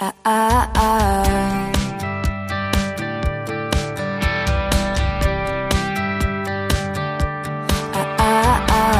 Ah, ah, ah. Ah, ah, ah.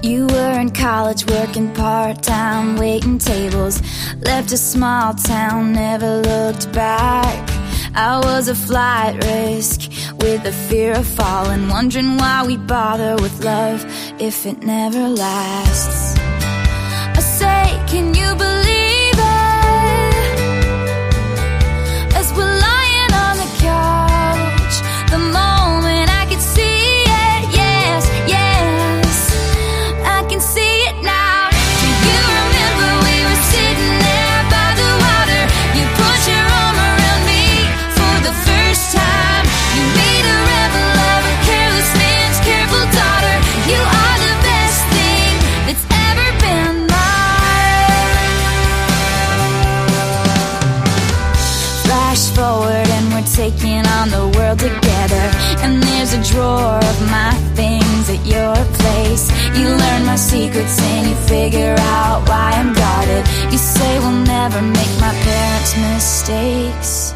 You were in college working part time, waiting tables. Left a small town, never looked back. I was a flight risk with the fear of falling, wondering why we bother with love if it never lasts. I say, on the world together. And there's a drawer of my things at your place. You learn my secrets and you figure out why I'm guarded. You say we'll never make my parents' mistakes.